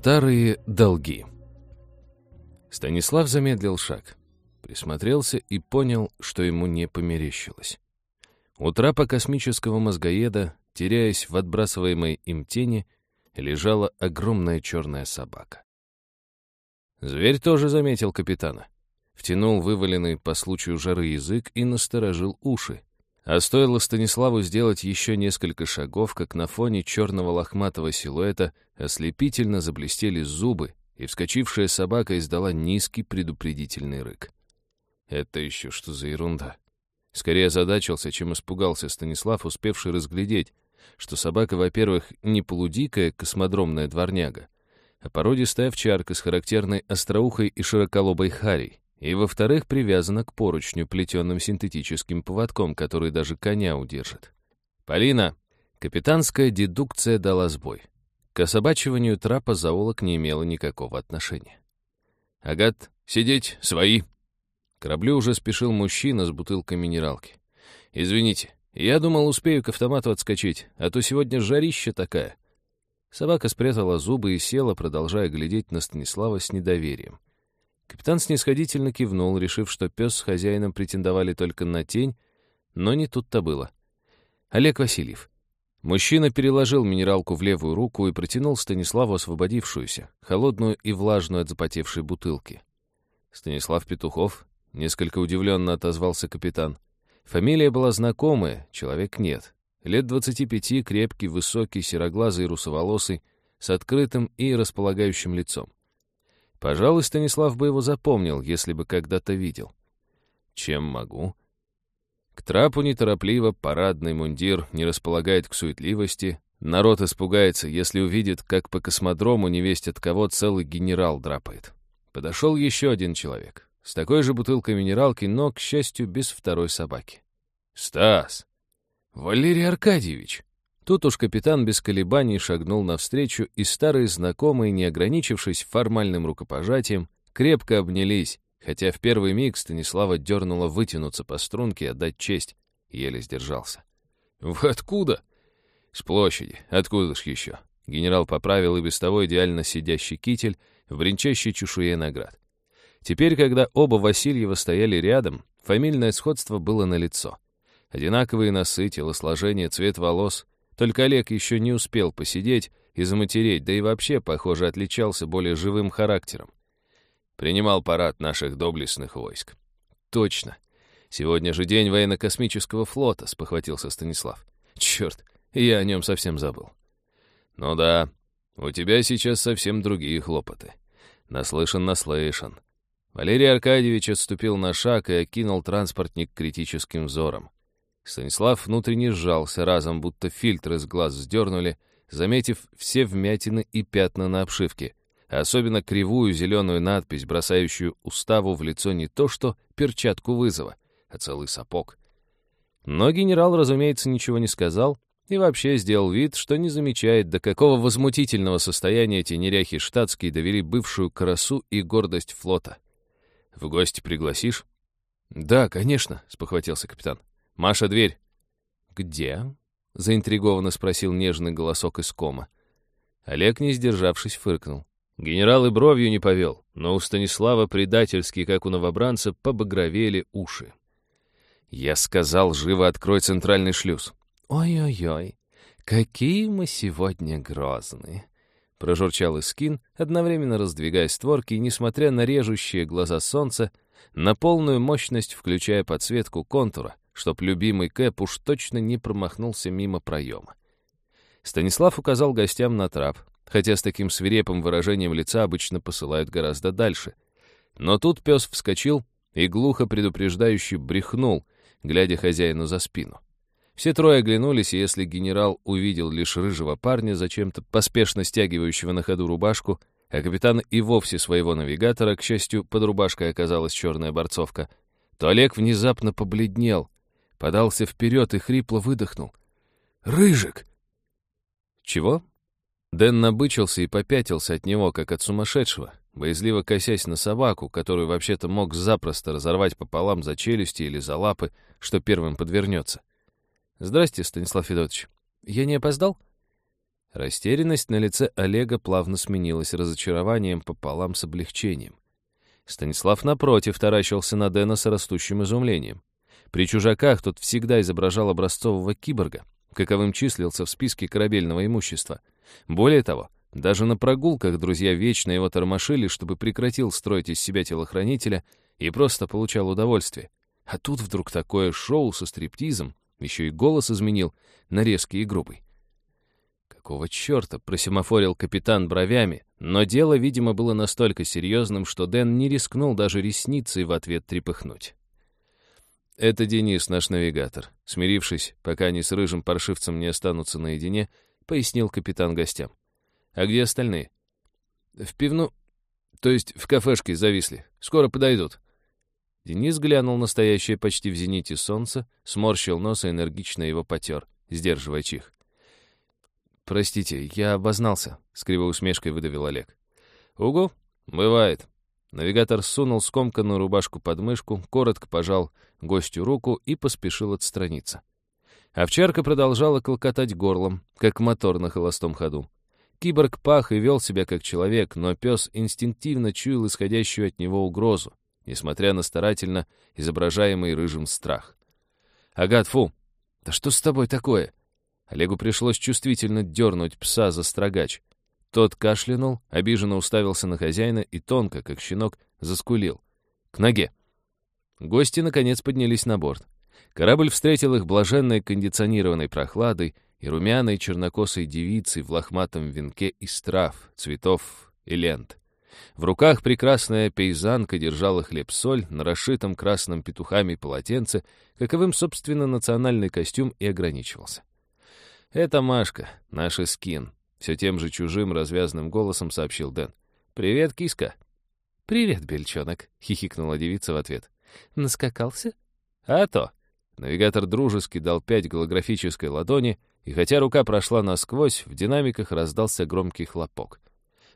Старые долги. Станислав замедлил шаг, присмотрелся и понял, что ему не померещилось. У трапа космического мозгоеда, теряясь в отбрасываемой им тени, лежала огромная черная собака. Зверь тоже заметил капитана. Втянул вываленный по случаю жары язык и насторожил уши. А стоило Станиславу сделать еще несколько шагов, как на фоне черного лохматого силуэта ослепительно заблестели зубы, и вскочившая собака издала низкий предупредительный рык. Это еще что за ерунда? Скорее озадачился, чем испугался Станислав, успевший разглядеть, что собака, во-первых, не полудикая космодромная дворняга, а породистая овчарка с характерной остроухой и широколобой харей, и, во-вторых, привязана к поручню плетеным синтетическим поводком, который даже коня удержит. «Полина!» Капитанская дедукция дала сбой. К особачиванию трапа заулок не имела никакого отношения. «Агат, сидеть, свои!» К кораблю уже спешил мужчина с бутылкой минералки. «Извините, я думал, успею к автомату отскочить, а то сегодня жарища такая». Собака спрятала зубы и села, продолжая глядеть на Станислава с недоверием. Капитан снисходительно кивнул, решив, что пес с хозяином претендовали только на тень, но не тут-то было. Олег Васильев. Мужчина переложил минералку в левую руку и протянул Станиславу освободившуюся, холодную и влажную от запотевшей бутылки. Станислав Петухов несколько удивленно отозвался капитан. Фамилия была знакомая, человек нет. Лет двадцати пяти, крепкий, высокий, сероглазый, русоволосый, с открытым и располагающим лицом. Пожалуй, Станислав бы его запомнил, если бы когда-то видел. Чем могу? К трапу неторопливо, парадный мундир не располагает к суетливости. Народ испугается, если увидит, как по космодрому невесть от кого целый генерал драпает. Подошел еще один человек. С такой же бутылкой минералки, но, к счастью, без второй собаки. «Стас! Валерий Аркадьевич!» Тут уж капитан без колебаний шагнул навстречу, и старые знакомые, не ограничившись формальным рукопожатием, крепко обнялись, хотя в первый миг Станислава дернула вытянуться по струнке и отдать честь, еле сдержался. «Вы откуда?» «С площади. Откуда ж еще?» Генерал поправил и без того идеально сидящий китель в бренчащей чешуе наград. Теперь, когда оба Васильева стояли рядом, фамильное сходство было налицо. Одинаковые носы, телосложение, цвет волос, только Олег еще не успел посидеть и заматереть, да и вообще, похоже, отличался более живым характером. Принимал парад наших доблестных войск. Точно. Сегодня же день военно-космического флота, спохватился Станислав. Черт, я о нем совсем забыл. Ну да, у тебя сейчас совсем другие хлопоты. Наслышан, наслышан. Валерий Аркадьевич отступил на шаг и окинул транспортник критическим взором. Станислав внутренне сжался разом, будто фильтры с глаз сдернули, заметив все вмятины и пятна на обшивке, а особенно кривую зеленую надпись, бросающую уставу в лицо не то что перчатку вызова, а целый сапог. Но генерал, разумеется, ничего не сказал и вообще сделал вид, что не замечает, до какого возмутительного состояния эти неряхи штатские довели бывшую красу и гордость флота. «В гости пригласишь?» «Да, конечно», — спохватился капитан. «Маша, дверь!» «Где?» — заинтригованно спросил нежный голосок из кома. Олег, не сдержавшись, фыркнул. Генерал и бровью не повел, но у Станислава предательски, как у новобранца, побагровели уши. Я сказал, живо открой центральный шлюз. «Ой-ой-ой, какие мы сегодня грозные!» Прожурчал Искин, одновременно раздвигая створки и, несмотря на режущие глаза солнца, на полную мощность включая подсветку контура, чтоб любимый Кэп уж точно не промахнулся мимо проема. Станислав указал гостям на трап, хотя с таким свирепым выражением лица обычно посылают гораздо дальше. Но тут пес вскочил и глухо предупреждающе брехнул, глядя хозяину за спину. Все трое оглянулись, и если генерал увидел лишь рыжего парня, зачем-то поспешно стягивающего на ходу рубашку, а капитан и вовсе своего навигатора, к счастью, под рубашкой оказалась черная борцовка, то Олег внезапно побледнел, подался вперед и хрипло выдохнул. «Рыжик!» «Чего?» Дэн набычился и попятился от него, как от сумасшедшего, боязливо косясь на собаку, которую вообще-то мог запросто разорвать пополам за челюсти или за лапы, что первым подвернется. «Здрасте, Станислав Федотович. Я не опоздал?» Растерянность на лице Олега плавно сменилась разочарованием пополам с облегчением. Станислав, напротив, таращился на Дэна с растущим изумлением. При чужаках тот всегда изображал образцового киборга, каковым числился в списке корабельного имущества. Более того, даже на прогулках друзья вечно его тормошили, чтобы прекратил строить из себя телохранителя и просто получал удовольствие. А тут вдруг такое шоу со стриптизом, еще и голос изменил на резкий и грубый. Какого черта просимофорил капитан бровями, но дело, видимо, было настолько серьезным, что Дэн не рискнул даже ресницей в ответ трепыхнуть. «Это Денис, наш навигатор», смирившись, пока они с рыжим паршивцем не останутся наедине, пояснил капитан гостям. «А где остальные?» «В пивну... То есть в кафешке зависли. Скоро подойдут». Денис глянул на стоящее почти в зените солнце, сморщил нос и энергично его потер, сдерживая чих. «Простите, я обознался», — с кривой усмешкой выдавил Олег. «Угу, бывает». Навигатор сунул скомканную рубашку под мышку, коротко пожал гостю руку и поспешил отстраниться. Овчарка продолжала клокотать горлом, как мотор на холостом ходу. Киборг пах и вел себя как человек, но пес инстинктивно чуял исходящую от него угрозу, несмотря на старательно изображаемый рыжим страх. «Агат, фу! Да что с тобой такое?» Олегу пришлось чувствительно дернуть пса за строгач. Тот кашлянул, обиженно уставился на хозяина и тонко, как щенок, заскулил. «К ноге!» Гости, наконец, поднялись на борт. Корабль встретил их блаженной кондиционированной прохладой, и румяной чернокосой девицей в лохматом венке из трав, цветов и лент. В руках прекрасная пейзанка держала хлеб-соль на расшитом красным петухами полотенце, каковым, собственно, национальный костюм и ограничивался. «Это Машка, наш скин», — все тем же чужим развязным голосом сообщил Дэн. «Привет, киска». «Привет, бельчонок», — хихикнула девица в ответ. «Наскакался?» «А то». Навигатор дружески дал пять голографической ладони, и хотя рука прошла насквозь, в динамиках раздался громкий хлопок.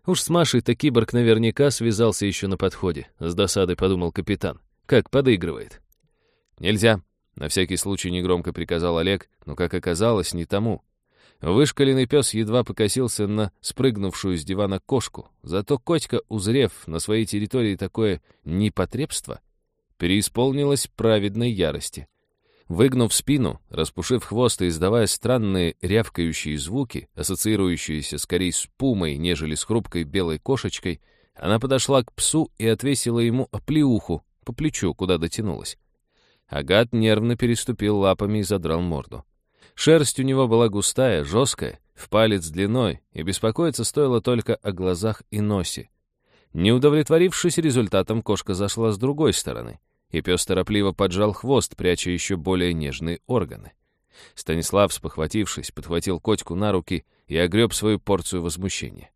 «Уж с Машей-то киборг наверняка связался еще на подходе», — с досадой подумал капитан. «Как подыгрывает». «Нельзя», — на всякий случай негромко приказал Олег, но, как оказалось, не тому. Вышкаленный пес едва покосился на спрыгнувшую с дивана кошку, зато Котька, узрев на своей территории такое непотребство, переисполнилась праведной ярости. Выгнув спину, распушив хвост и издавая странные рявкающие звуки, ассоциирующиеся скорее с пумой, нежели с хрупкой белой кошечкой, она подошла к псу и отвесила ему оплеуху по плечу, куда дотянулась. Агат нервно переступил лапами и задрал морду. Шерсть у него была густая, жесткая, в палец длиной, и беспокоиться стоило только о глазах и носе. Не удовлетворившись результатом, кошка зашла с другой стороны — и пес торопливо поджал хвост, пряча еще более нежные органы. Станислав, спохватившись, подхватил котику на руки и огреб свою порцию возмущения.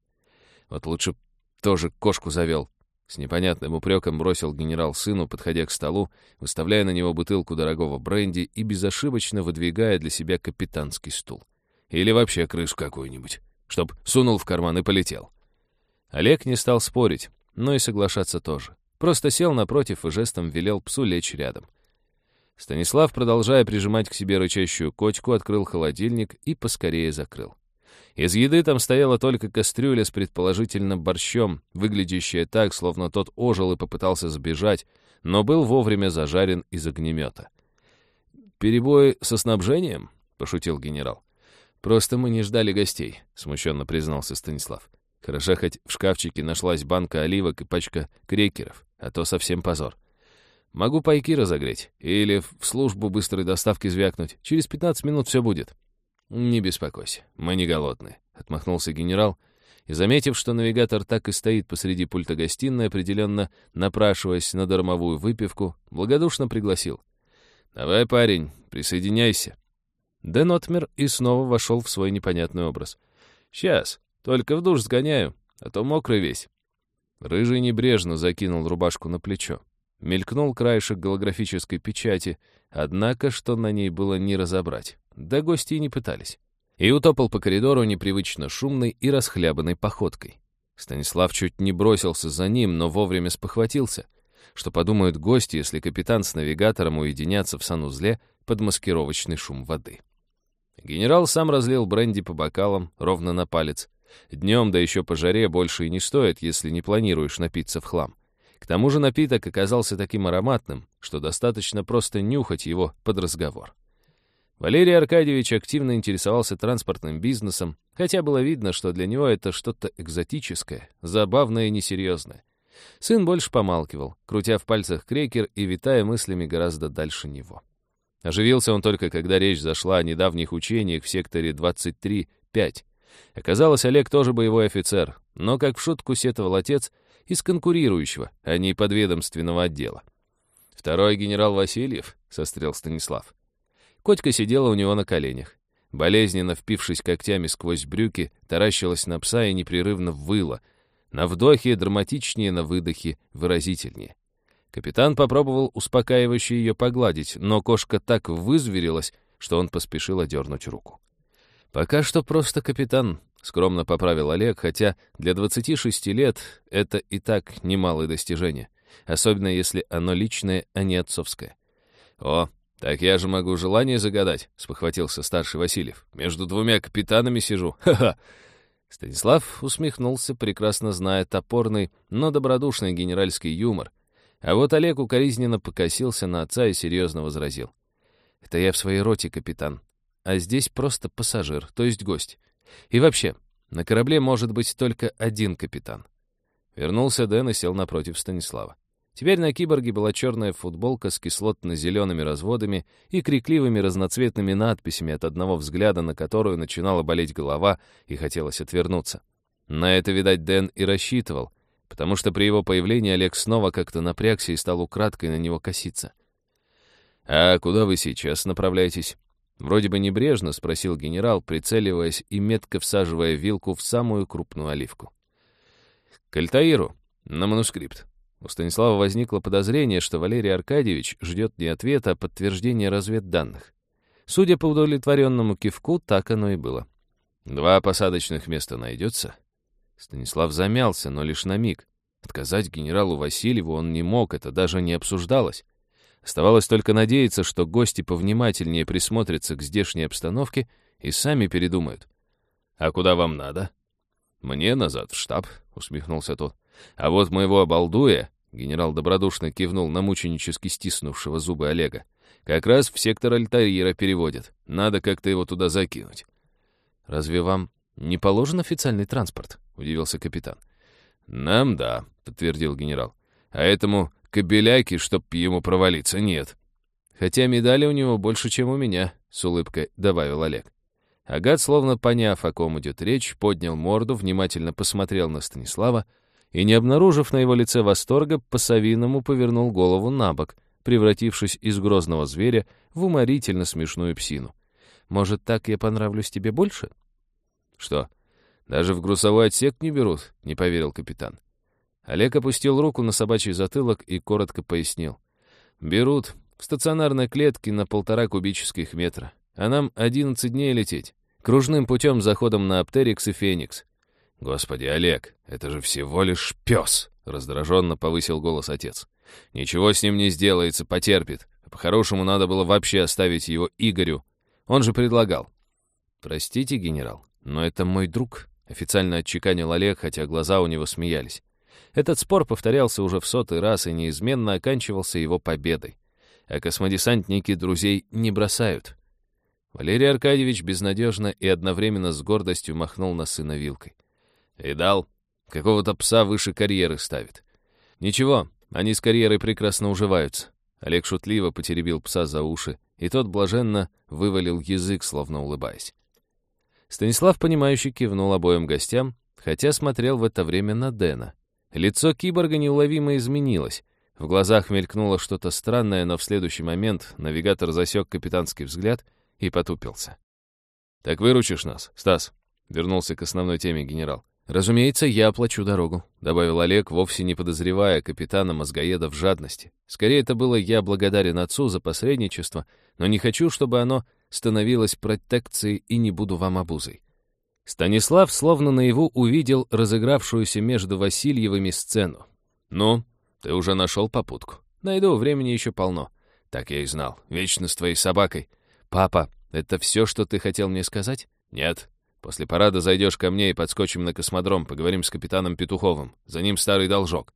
Вот лучше тоже кошку завел. С непонятным упреком бросил генерал сыну, подходя к столу, выставляя на него бутылку дорогого бренди и безошибочно выдвигая для себя капитанский стул. Или вообще крышу какую-нибудь, чтоб сунул в карман и полетел. Олег не стал спорить, но и соглашаться тоже. Просто сел напротив и жестом велел псу лечь рядом. Станислав, продолжая прижимать к себе рычащую кочку, открыл холодильник и поскорее закрыл. Из еды там стояла только кастрюля с предположительно борщом, выглядящая так, словно тот ожил и попытался сбежать, но был вовремя зажарен из огнемета. «Перебой со снабжением?» — пошутил генерал. «Просто мы не ждали гостей», — смущенно признался Станислав. Хорошо, хоть в шкафчике нашлась банка оливок и пачка крекеров, а то совсем позор. Могу пайки разогреть или в службу быстрой доставки звякнуть. Через 15 минут все будет. Не беспокойся, мы не голодные, отмахнулся генерал, и, заметив, что навигатор так и стоит посреди пульта гостиной, определенно напрашиваясь на дармовую выпивку, благодушно пригласил. «Давай, парень, присоединяйся». Дэн отмер и снова вошел в свой непонятный образ. «Сейчас», только в душ сгоняю, а то мокрый весь». Рыжий небрежно закинул рубашку на плечо. Мелькнул краешек голографической печати, однако, что на ней было не разобрать. Да гости и не пытались. И утопал по коридору непривычно шумной и расхлябанной походкой. Станислав чуть не бросился за ним, но вовремя спохватился. Что подумают гости, если капитан с навигатором уединятся в санузле под маскировочный шум воды. Генерал сам разлил бренди по бокалам, ровно на палец. Днем, да еще по жаре, больше и не стоит, если не планируешь напиться в хлам. К тому же напиток оказался таким ароматным, что достаточно просто нюхать его под разговор. Валерий Аркадьевич активно интересовался транспортным бизнесом, хотя было видно, что для него это что-то экзотическое, забавное и несерьезное. Сын больше помалкивал, крутя в пальцах крекер и витая мыслями гораздо дальше него. Оживился он только, когда речь зашла о недавних учениях в секторе 23-5. Оказалось, Олег тоже боевой офицер, но, как в шутку сетовал отец, из конкурирующего, а не подведомственного отдела. «Второй генерал Васильев», — сострел Станислав. Котька сидела у него на коленях. Болезненно впившись когтями сквозь брюки, таращилась на пса и непрерывно выла. На вдохе драматичнее, на выдохе выразительнее. Капитан попробовал успокаивающе ее погладить, но кошка так вызверилась, что он поспешил одернуть руку. «Пока что просто капитан», — скромно поправил Олег, хотя для 26 лет это и так немалое достижение, особенно если оно личное, а не отцовское. «О, «Так я же могу желание загадать», — спохватился старший Васильев. «Между двумя капитанами сижу. Ха-ха!» Станислав усмехнулся, прекрасно зная топорный, но добродушный генеральский юмор. А вот Олег укоризненно покосился на отца и серьезно возразил. «Это я в своей роте, капитан. А здесь просто пассажир, то есть гость. И вообще, на корабле может быть только один капитан». Вернулся Дэн и сел напротив Станислава. Теперь на киборге была черная футболка с кислотно-зелеными разводами и крикливыми разноцветными надписями, от одного взгляда на которую начинала болеть голова и хотелось отвернуться. На это, видать, Дэн и рассчитывал, потому что при его появлении Олег снова как-то напрягся и стал украдкой на него коситься. «А куда вы сейчас направляетесь?» Вроде бы небрежно спросил генерал, прицеливаясь и метко всаживая вилку в самую крупную оливку. «К Альтаиру, на манускрипт. У Станислава возникло подозрение, что Валерий Аркадьевич ждет не ответа, а подтверждения разведданных. Судя по удовлетворенному кивку, так оно и было. «Два посадочных места найдется?» Станислав замялся, но лишь на миг. Отказать генералу Васильеву он не мог, это даже не обсуждалось. Оставалось только надеяться, что гости повнимательнее присмотрятся к здешней обстановке и сами передумают. «А куда вам надо?» «Мне назад в штаб», — усмехнулся тот. А вот моего обалдуя, генерал добродушно кивнул на мученически стиснувшего зубы Олега, как раз в сектор Альтаира переводят. Надо как-то его туда закинуть. «Разве вам не положен официальный транспорт?» — удивился капитан. «Нам да», — подтвердил генерал. «А этому кобеляки, чтоб ему провалиться, нет». «Хотя медали у него больше, чем у меня», — с улыбкой добавил Олег. Агат, словно поняв, о ком идет речь, поднял морду, внимательно посмотрел на Станислава, и, не обнаружив на его лице восторга, по-совиному повернул голову на бок, превратившись из грозного зверя в уморительно смешную псину. «Может, так я понравлюсь тебе больше?» «Что, даже в грузовой отсек не берут?» — не поверил капитан. Олег опустил руку на собачий затылок и коротко пояснил. «Берут в стационарной клетке на полтора кубических метра, а нам одиннадцать дней лететь. Кружным путем заходом на Аптерикс и Феникс. «Господи, Олег, это же всего лишь пес!» — раздраженно повысил голос отец. «Ничего с ним не сделается, потерпит. По-хорошему, надо было вообще оставить его Игорю. Он же предлагал». «Простите, генерал, но это мой друг», — официально отчеканил Олег, хотя глаза у него смеялись. Этот спор повторялся уже в сотый раз и неизменно оканчивался его победой. А космодесантники друзей не бросают. Валерий Аркадьевич безнадежно и одновременно с гордостью махнул на сына вилкой. «Видал? Какого-то пса выше карьеры ставит». «Ничего, они с карьерой прекрасно уживаются». Олег шутливо потеребил пса за уши, и тот блаженно вывалил язык, словно улыбаясь. Станислав, понимающе кивнул обоим гостям, хотя смотрел в это время на Дэна. Лицо киборга неуловимо изменилось. В глазах мелькнуло что-то странное, но в следующий момент навигатор засек капитанский взгляд и потупился. «Так выручишь нас, Стас?» — вернулся к основной теме генерал. «Разумеется, я оплачу дорогу», — добавил Олег, вовсе не подозревая капитана Мозгоеда в жадности. «Скорее, это было я благодарен отцу за посредничество, но не хочу, чтобы оно становилось протекцией и не буду вам обузой». Станислав словно наяву увидел разыгравшуюся между Васильевыми сцену. «Ну, ты уже нашел попутку. Найду, времени еще полно». «Так я и знал. Вечно с твоей собакой». «Папа, Это все, что ты хотел мне сказать? Нет. После парада зайдешь ко мне и подскочим на космодром, поговорим с капитаном Петуховым. За ним старый должок.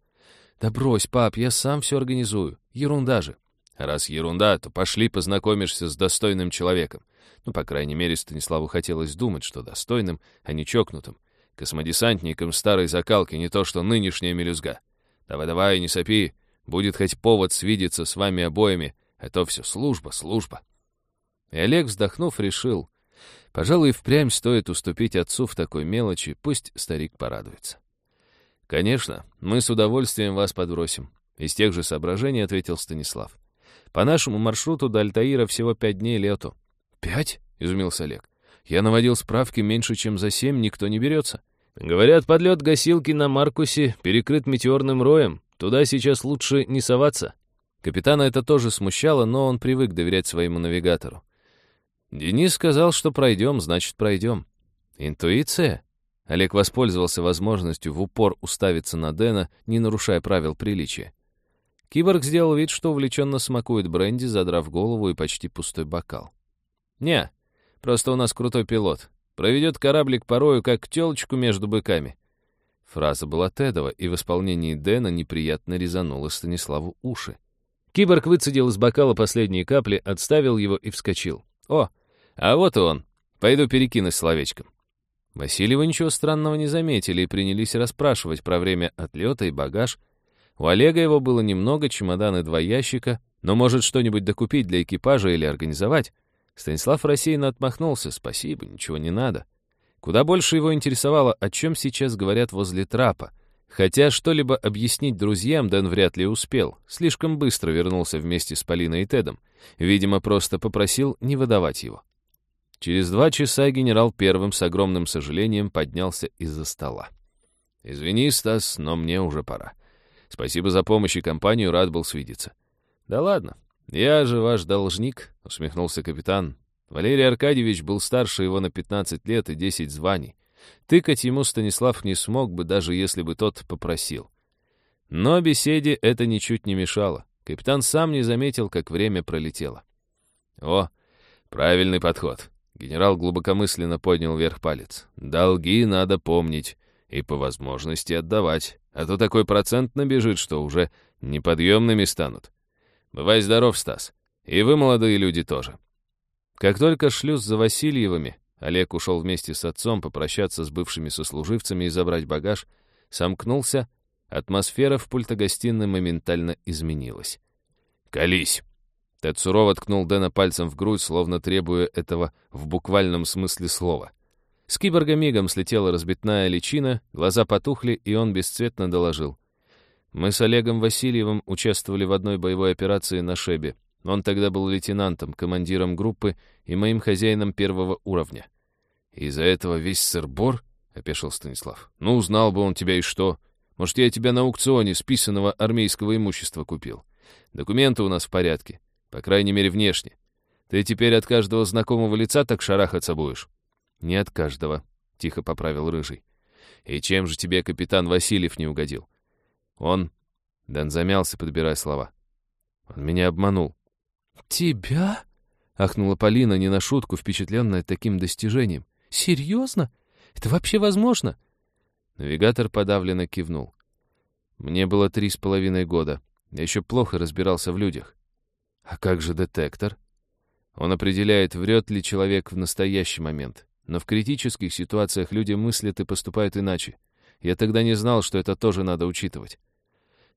Да брось, пап, я сам все организую. Ерунда же. Раз ерунда, то пошли познакомишься с достойным человеком. Ну, по крайней мере, Станиславу хотелось думать, что достойным, а не чокнутым. Космодесантником старой закалки, не то что нынешняя мелюзга. Давай-давай, не сопи, будет хоть повод свидеться с вами обоими, а то все служба, служба. И Олег, вздохнув, решил, пожалуй, впрямь стоит уступить отцу в такой мелочи, пусть старик порадуется. «Конечно, мы с удовольствием вас подбросим», — из тех же соображений ответил Станислав. «По нашему маршруту до Альтаира всего пять дней лету». «Пять?» — изумился Олег. «Я наводил справки, меньше чем за семь никто не берется». «Говорят, подлет гасилки на Маркусе перекрыт метеорным роем. Туда сейчас лучше не соваться». Капитана это тоже смущало, но он привык доверять своему навигатору. Денис сказал, что пройдем, значит, пройдем. Интуиция? Олег воспользовался возможностью в упор уставиться на Дэна, не нарушая правил приличия. Киборг сделал вид, что увлеченно смакует бренди, задрав голову и почти пустой бокал. «Не, просто у нас крутой пилот. Проведет кораблик порою, как тёлочку между быками». Фраза была Тедова, и в исполнении Дэна неприятно резанула Станиславу уши. Киборг выцедил из бокала последние капли, отставил его и вскочил. «О, а вот и он. Пойду перекинусь словечком». Васильева ничего странного не заметили и принялись расспрашивать про время отлета и багаж. У Олега его было немного, чемоданы два ящика, но может что-нибудь докупить для экипажа или организовать. Станислав рассеянно отмахнулся. «Спасибо, ничего не надо». Куда больше его интересовало, о чем сейчас говорят возле трапа. Хотя что-либо объяснить друзьям Дэн вряд ли успел. Слишком быстро вернулся вместе с Полиной и Тедом. Видимо, просто попросил не выдавать его. Через два часа генерал первым с огромным сожалением поднялся из-за стола. «Извини, Стас, но мне уже пора. Спасибо за помощь и компанию, рад был свидеться». «Да ладно, я же ваш должник», — усмехнулся капитан. Валерий Аркадьевич был старше его на 15 лет и 10 званий. Тыкать ему Станислав не смог бы, даже если бы тот попросил. Но беседе это ничуть не мешало. Капитан сам не заметил, как время пролетело. «О, правильный подход!» Генерал глубокомысленно поднял вверх палец. «Долги надо помнить и по возможности отдавать, а то такой процент набежит, что уже неподъемными станут. Бывай здоров, Стас. И вы, молодые люди, тоже». Как только шлюз за Васильевыми, Олег ушел вместе с отцом попрощаться с бывшими сослуживцами и забрать багаж, сомкнулся, атмосфера в пультогостиной моментально изменилась. «Колись!» Тед сурово ткнул Дэна пальцем в грудь, словно требуя этого в буквальном смысле слова. С киборга мигом слетела разбитная личина, глаза потухли, и он бесцветно доложил. «Мы с Олегом Васильевым участвовали в одной боевой операции на Шебе. Он тогда был лейтенантом, командиром группы и моим хозяином первого уровня. «Из-за этого весь сыр-бор?» — опешил Станислав. «Ну, узнал бы он тебя и что. Может, я тебя на аукционе списанного армейского имущества купил. Документы у нас в порядке, по крайней мере, внешне. Ты теперь от каждого знакомого лица так шарахаться будешь?» «Не от каждого», — тихо поправил Рыжий. «И чем же тебе капитан Васильев не угодил?» «Он...» — Дан замялся, подбирая слова. «Он меня обманул». «Тебя?» — ахнула Полина, не на шутку, впечатленная таким достижением. Серьезно? Это вообще возможно?» Навигатор подавленно кивнул. «Мне было три с половиной года. Я еще плохо разбирался в людях. А как же детектор? Он определяет, врет ли человек в настоящий момент. Но в критических ситуациях люди мыслят и поступают иначе. Я тогда не знал, что это тоже надо учитывать.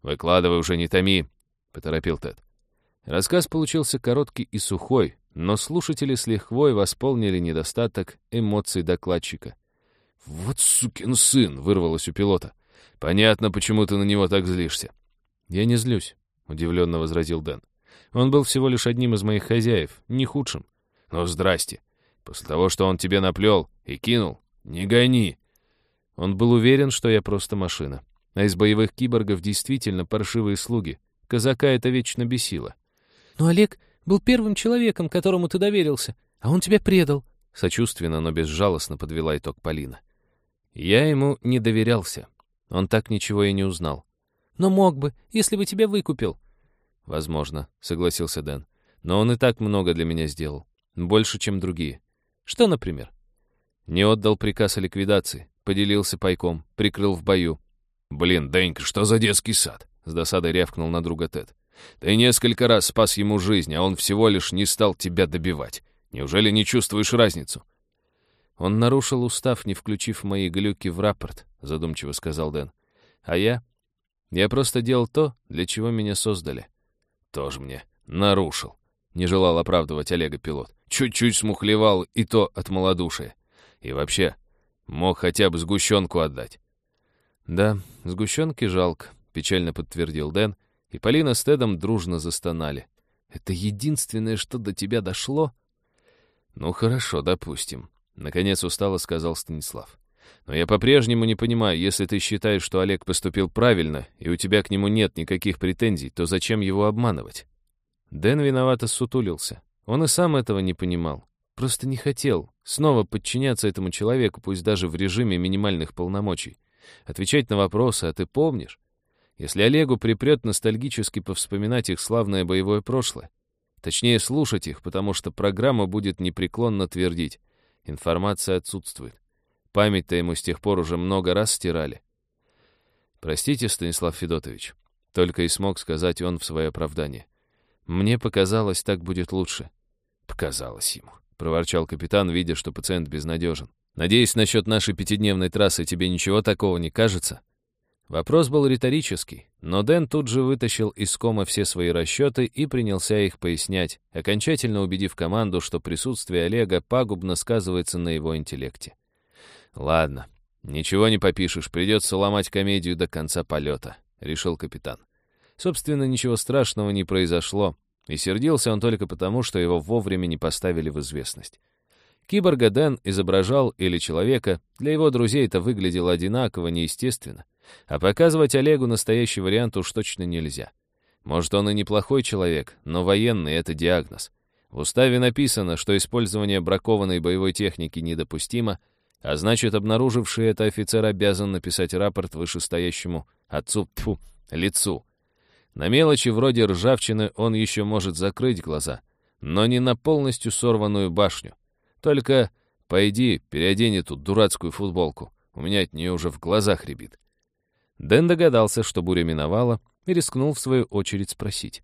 «Выкладывай уже, не томи», — поторопил Тед. Рассказ получился короткий и сухой, но слушатели с лихвой восполнили недостаток эмоций докладчика. «Вот сукин сын!» — вырвалось у пилота. «Понятно, почему ты на него так злишься». «Я не злюсь», — удивленно возразил Дэн. «Он был всего лишь одним из моих хозяев, не худшим». «Ну, здрасте. После того, что он тебе наплел и кинул, не гони». Он был уверен, что я просто машина. А из боевых киборгов действительно паршивые слуги. Казака это вечно бесило. «Но Олег был первым человеком, которому ты доверился, а он тебя предал», — сочувственно, но безжалостно подвела итог Полина. «Я ему не доверялся. Он так ничего и не узнал». «Но мог бы, если бы тебя выкупил». «Возможно», — согласился Дэн. «Но он и так много для меня сделал. больше, чем другие. Что, например? Не отдал приказ о ликвидации, поделился пайком, прикрыл в бою. «Блин, Денька, что за детский сад?» — с досадой рявкнул на друга Тед. «Ты несколько раз спас ему жизнь, а он всего лишь не стал тебя добивать. Неужели не чувствуешь разницу?» «Он нарушил устав, не включив мои глюки в рапорт», — задумчиво сказал Дэн. «А я? Я просто делал то, для чего меня создали». «Тоже мне нарушил», — не желал оправдывать Олега пилот. «Чуть-чуть смухлевал, и то от малодушия. И вообще, мог хотя бы сгущенку отдать». «Да, сгущенки жалко», — печально подтвердил Дэн, и Полина с Тедом дружно застонали. «Это единственное, что до тебя дошло?» «Ну хорошо, допустим», — наконец устало сказал Станислав. «Но я по-прежнему не понимаю, если ты считаешь, что Олег поступил правильно, и у тебя к нему нет никаких претензий, то зачем его обманывать?» Дэн виновато сутулился. Он и сам этого не понимал. Просто не хотел снова подчиняться этому человеку, пусть даже в режиме минимальных полномочий. Отвечать на вопросы, а ты помнишь? Если Олегу припрет ностальгически повспоминать их славное боевое прошлое, точнее слушать их, потому что программа будет непреклонно твердить. Информация отсутствует. Память-то ему с тех пор уже много раз стирали. «Простите, Станислав Федотович», — только и смог сказать он в свое оправдание. «Мне показалось, так будет лучше». «Показалось ему», — проворчал капитан, видя, что пациент безнадежен. «Надеюсь, насчет нашей пятидневной трассы тебе ничего такого не кажется?» Вопрос был риторический, но Дэн тут же вытащил из кома все свои расчеты и принялся их пояснять, окончательно убедив команду, что присутствие Олега пагубно сказывается на его интеллекте. «Ладно, ничего не попишешь, придется ломать комедию до конца полета», — решил капитан. Собственно, ничего страшного не произошло, и сердился он только потому, что его вовремя не поставили в известность. Киборга Дэн изображал или человека, для его друзей это выглядело одинаково, неестественно. А показывать Олегу настоящий вариант уж точно нельзя. Может, он и неплохой человек, но военный — это диагноз. В уставе написано, что использование бракованной боевой техники недопустимо, а значит, обнаруживший это офицер обязан написать рапорт вышестоящему отцу, тьфу, лицу. На мелочи вроде ржавчины он еще может закрыть глаза, но не на полностью сорванную башню. Только пойди, переодень эту дурацкую футболку. У меня от нее уже в глазах рябит. Дэн догадался, что буря миновала, и рискнул в свою очередь спросить.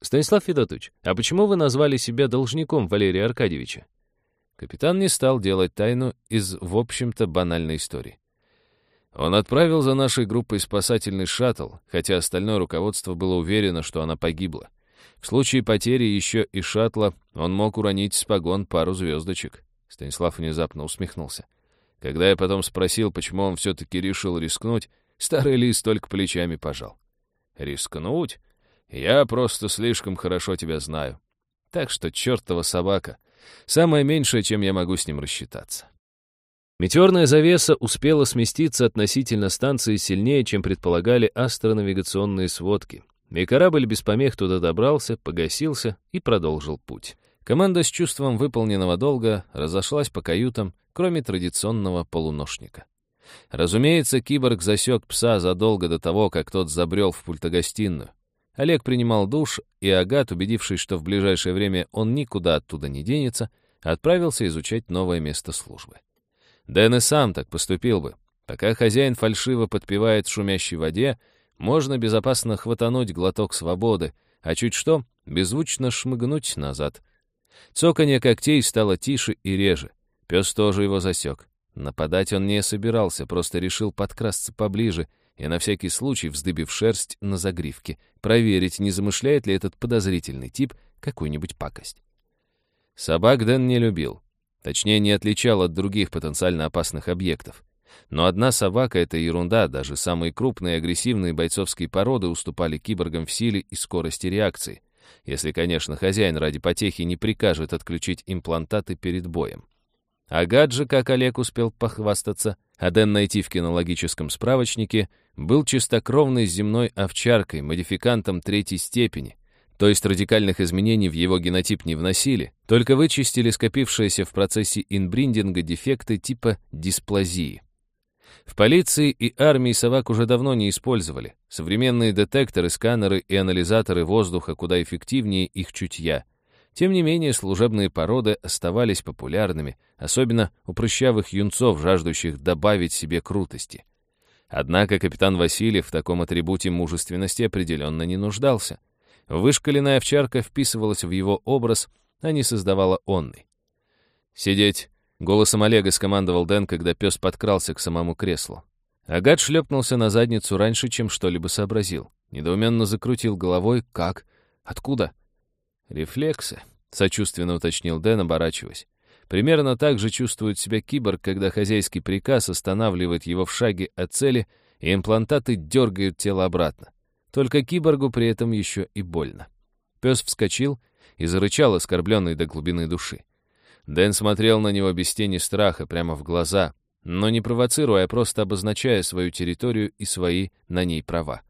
«Станислав Федотович, а почему вы назвали себя должником Валерия Аркадьевича?» Капитан не стал делать тайну из, в общем-то, банальной истории. Он отправил за нашей группой спасательный шаттл, хотя остальное руководство было уверено, что она погибла. В случае потери еще и шаттла он мог уронить с погон пару звездочек. Станислав внезапно усмехнулся. Когда я потом спросил, почему он все-таки решил рискнуть, старый лис только плечами пожал. «Рискнуть? Я просто слишком хорошо тебя знаю. Так что чертова собака. Самое меньшее, чем я могу с ним рассчитаться». Метеорная завеса успела сместиться относительно станции сильнее, чем предполагали астронавигационные сводки. И корабль без помех туда добрался, погасился и продолжил путь. Команда с чувством выполненного долга разошлась по каютам, кроме традиционного полуношника. Разумеется, киборг засек пса задолго до того, как тот забрел в пультогостиную. Олег принимал душ, и Агат, убедившись, что в ближайшее время он никуда оттуда не денется, отправился изучать новое место службы. Дэн и сам так поступил бы. Пока хозяин фальшиво подпевает шумящей воде, можно безопасно хватануть глоток свободы, а чуть что — беззвучно шмыгнуть назад. Цоканье когтей стало тише и реже. Пес тоже его засек. Нападать он не собирался, просто решил подкрасться поближе и на всякий случай, вздыбив шерсть на загривке, проверить, не замышляет ли этот подозрительный тип какую-нибудь пакость. Собак Дэн не любил. Точнее, не отличал от других потенциально опасных объектов. Но одна собака — это ерунда, даже самые крупные агрессивные бойцовские породы уступали киборгам в силе и скорости реакции. Если, конечно, хозяин ради потехи не прикажет отключить имплантаты перед боем. А гаджи, как Олег успел похвастаться, а Дэн найти в кинологическом справочнике, был чистокровной земной овчаркой, модификантом третьей степени, то есть радикальных изменений в его генотип не вносили, только вычистили скопившиеся в процессе инбриндинга дефекты типа дисплазии. В полиции и армии собак уже давно не использовали. Современные детекторы, сканеры и анализаторы воздуха куда эффективнее их чутья. Тем не менее, служебные породы оставались популярными, особенно у прыщавых юнцов, жаждущих добавить себе крутости. Однако капитан Васильев в таком атрибуте мужественности определенно не нуждался. Вышкаленная овчарка вписывалась в его образ, а не создавала онный. «Сидеть!» — голосом Олега скомандовал Дэн, когда пес подкрался к самому креслу. Агат шлепнулся на задницу раньше, чем что-либо сообразил. Недоуменно закрутил головой. «Как? Откуда?» «Рефлексы», — сочувственно уточнил Дэн, оборачиваясь. Примерно так же чувствует себя киборг, когда хозяйский приказ останавливает его в шаге от цели, и имплантаты дергают тело обратно. Только киборгу при этом еще и больно. Пес вскочил и зарычал, оскорбленный до глубины души. Дэн смотрел на него без тени страха, прямо в глаза, но не провоцируя, а просто обозначая свою территорию и свои на ней права.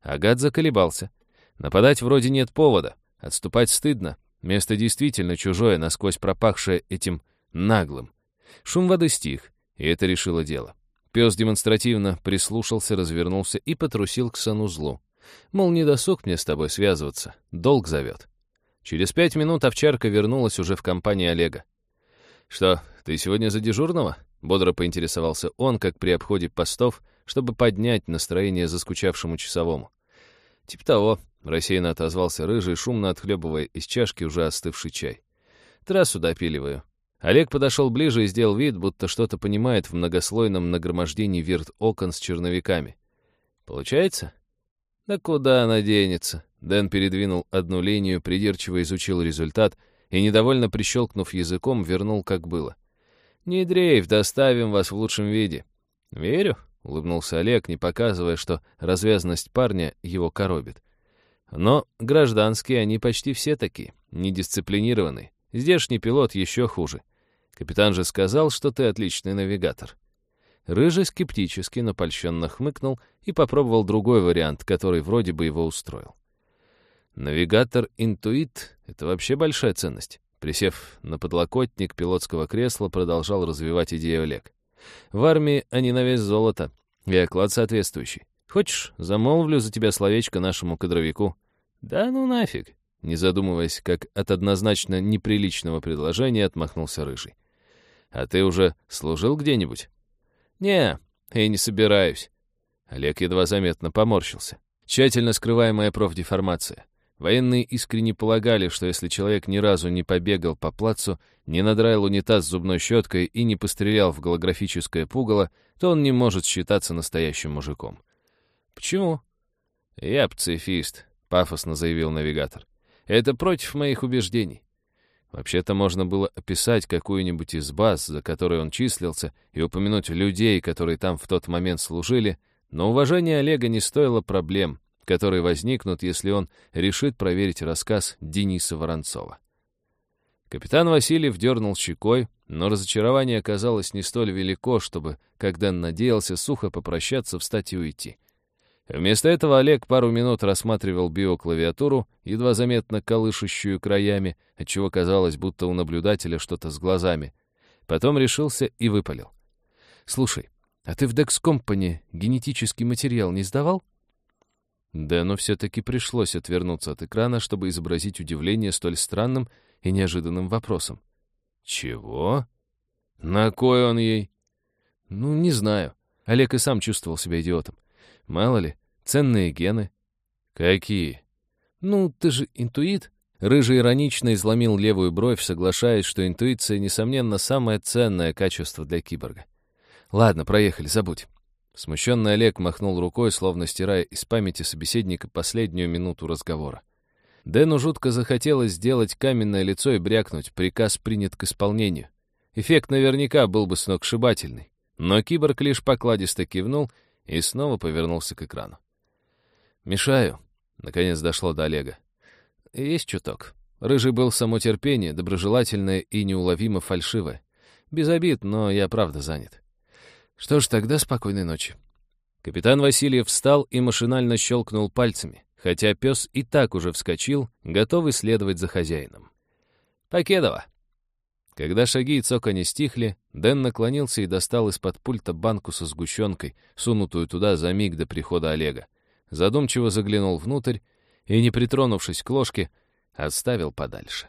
Агат заколебался. Нападать вроде нет повода, отступать стыдно, место действительно чужое, насквозь пропахшее этим наглым. Шум воды стих, и это решило дело. Пес демонстративно прислушался, развернулся и потрусил к санузлу. Мол, не досуг мне с тобой связываться, долг зовет. Через пять минут овчарка вернулась уже в компании Олега. «Что, ты сегодня за дежурного?» — бодро поинтересовался он, как при обходе постов, чтобы поднять настроение заскучавшему часовому. «Тип того», — рассеянно отозвался рыжий, шумно отхлебывая из чашки уже остывший чай. «Трассу допиливаю». Олег подошел ближе и сделал вид, будто что-то понимает в многослойном нагромождении вирт окон с черновиками. «Получается?» «Да куда она денется?» Дэн передвинул одну линию, придирчиво изучил результат и, недовольно прищелкнув языком, вернул как было. «Не дрейф, доставим вас в лучшем виде». «Верю», — улыбнулся Олег, не показывая, что развязность парня его коробит. «Но гражданские они почти все такие, недисциплинированные. Здешний пилот еще хуже. Капитан же сказал, что ты отличный навигатор». Рыжий скептически, но польщенно хмыкнул и попробовал другой вариант, который вроде бы его устроил. Навигатор-интуит — это вообще большая ценность. Присев на подлокотник пилотского кресла, продолжал развивать идею Олег. В армии они на вес золота, и оклад соответствующий. Хочешь, замолвлю за тебя словечко нашему кадровику? Да ну нафиг. Не задумываясь, как от однозначно неприличного предложения, отмахнулся Рыжий. А ты уже служил где-нибудь? Не, я не собираюсь. Олег едва заметно поморщился. Тщательно скрываемая профдеформация. Военные искренне полагали, что если человек ни разу не побегал по плацу, не надраил унитаз зубной щеткой и не пострелял в голографическое пугало, то он не может считаться настоящим мужиком. «Почему?» «Я пацифист», — пафосно заявил навигатор. «Это против моих убеждений». Вообще-то можно было описать какую-нибудь из баз, за которой он числился, и упомянуть людей, которые там в тот момент служили, но уважение Олега не стоило проблем — которые возникнут, если он решит проверить рассказ Дениса Воронцова. Капитан Васильев дернул щекой, но разочарование оказалось не столь велико, чтобы, когда надеялся сухо попрощаться, встать и уйти. Вместо этого Олег пару минут рассматривал биоклавиатуру, едва заметно колышущую краями, отчего казалось, будто у наблюдателя что-то с глазами. Потом решился и выпалил. «Слушай, а ты в Dex Company генетический материал не сдавал?» Дэну все-таки пришлось отвернуться от экрана, чтобы изобразить удивление столь странным и неожиданным вопросом. «Чего? На кой он ей?» «Ну, не знаю. Олег и сам чувствовал себя идиотом. Мало ли, ценные гены». «Какие?» «Ну, ты же интуит». Рыжий иронично изломил левую бровь, соглашаясь, что интуиция, несомненно, самое ценное качество для киборга. «Ладно, проехали, забудь. Смущенный Олег махнул рукой, словно стирая из памяти собеседника последнюю минуту разговора. Дэну жутко захотелось сделать каменное лицо и брякнуть, приказ принят к исполнению. Эффект наверняка был бы сногсшибательный. Но киборг лишь покладисто кивнул и снова повернулся к экрану. «Мешаю», — наконец дошло до Олега. «Есть чуток». Рыжий был само терпение, доброжелательное и неуловимо фальшивое. Без обид, но я правда занят. Что ж, тогда спокойной ночи. Капитан Васильев встал и машинально щелкнул пальцами, хотя пес и так уже вскочил, готовый следовать за хозяином. «Покедова!» Когда шаги и цоканье стихли, Дэн наклонился и достал из-под пульта банку со сгущенкой, сунутую туда за миг до прихода Олега. Задумчиво заглянул внутрь и, не притронувшись к ложке, отставил подальше.